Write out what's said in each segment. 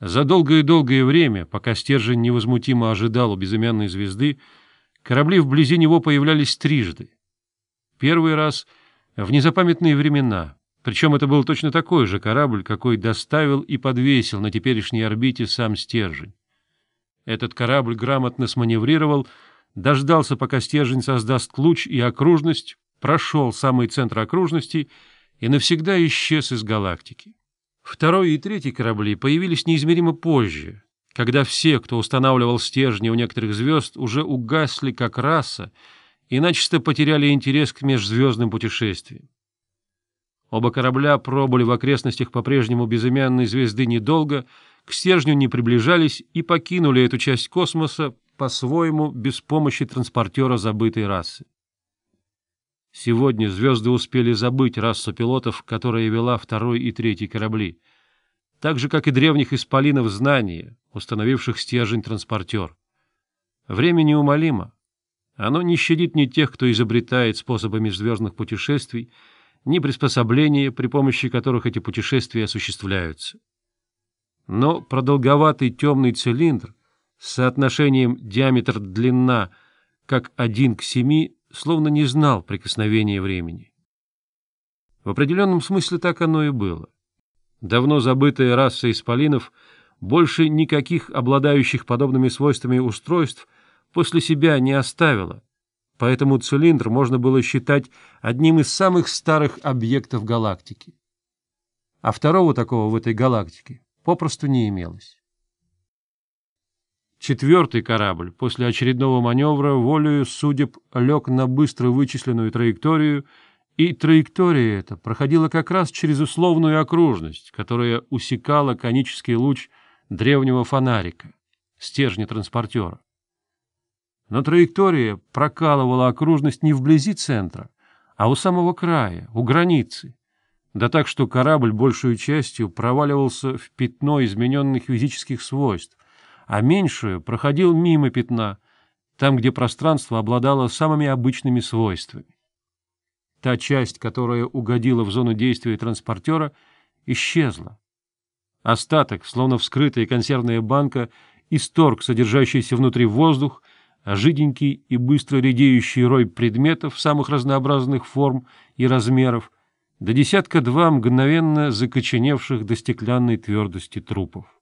За долгое-долгое время, пока стержень невозмутимо ожидал у безымянной звезды, корабли вблизи него появлялись трижды. Первый раз в незапамятные времена, причем это был точно такой же корабль, какой доставил и подвесил на теперешней орбите сам стержень. Этот корабль грамотно сманеврировал, дождался, пока стержень создаст клуч и окружность, прошел самый центр окружности и навсегда исчез из галактики. Второй и третий корабли появились неизмеримо позже, когда все, кто устанавливал стержни у некоторых звезд, уже угасли как раса и начисто потеряли интерес к межзвездным путешествиям. Оба корабля пробыли в окрестностях по-прежнему безымянной звезды недолго, к стержню не приближались и покинули эту часть космоса по-своему без помощи транспортера забытой расы. Сегодня звезды успели забыть расу пилотов, которая вела второй и третий корабли, так же, как и древних исполинов знания, установивших стержень-транспортер. Время неумолимо. Оно не щадит ни тех, кто изобретает способы межзвездных путешествий, ни приспособления, при помощи которых эти путешествия осуществляются. Но продолговатый темный цилиндр с соотношением диаметр-длина как 1 к 7 словно не знал прикосновения времени. В определенном смысле так оно и было. Давно забытая раса исполинов больше никаких обладающих подобными свойствами устройств после себя не оставила, поэтому цилиндр можно было считать одним из самых старых объектов галактики. А второго такого в этой галактике попросту не имелось. Четвертый корабль после очередного маневра волею судеб лег на быстро вычисленную траекторию, и траектория эта проходила как раз через условную окружность, которая усекала конический луч древнего фонарика, стержня транспортера. Но траектория прокалывала окружность не вблизи центра, а у самого края, у границы, да так, что корабль большую частью проваливался в пятно измененных физических свойств, а меньшую проходил мимо пятна, там, где пространство обладало самыми обычными свойствами. Та часть, которая угодила в зону действия транспортера, исчезла. Остаток, словно вскрытая консервная банка, исторг, содержащийся внутри воздух, а жиденький и быстро редеющий рой предметов самых разнообразных форм и размеров, до десятка-два мгновенно закоченевших до стеклянной твердости трупов.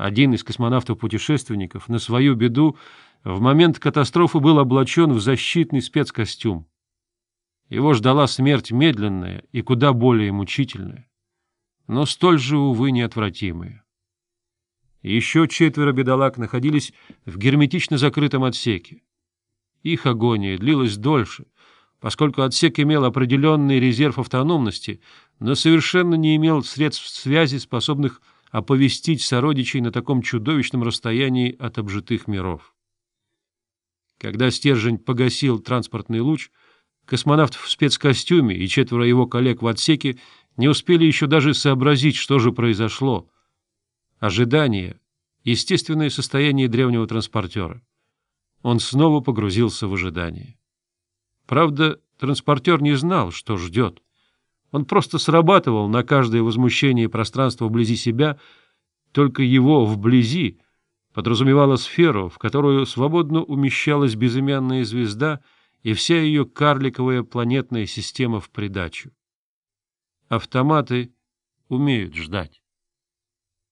Один из космонавтов-путешественников на свою беду в момент катастрофы был облачен в защитный спецкостюм. Его ждала смерть медленная и куда более мучительная, но столь же, увы, неотвратимая. Еще четверо бедолаг находились в герметично закрытом отсеке. Их агония длилась дольше, поскольку отсек имел определенный резерв автономности, но совершенно не имел средств связи, способных оповестить сородичей на таком чудовищном расстоянии от обжитых миров. Когда стержень погасил транспортный луч, космонавт в спецкостюме и четверо его коллег в отсеке не успели еще даже сообразить, что же произошло. Ожидание — естественное состояние древнего транспортера. Он снова погрузился в ожидание. Правда, транспортер не знал, что ждет. Он просто срабатывал на каждое возмущение пространства вблизи себя, только его вблизи подразумевала сферу, в которую свободно умещалась безымянная звезда и вся ее карликовая планетная система в придачу. Автоматы умеют ждать.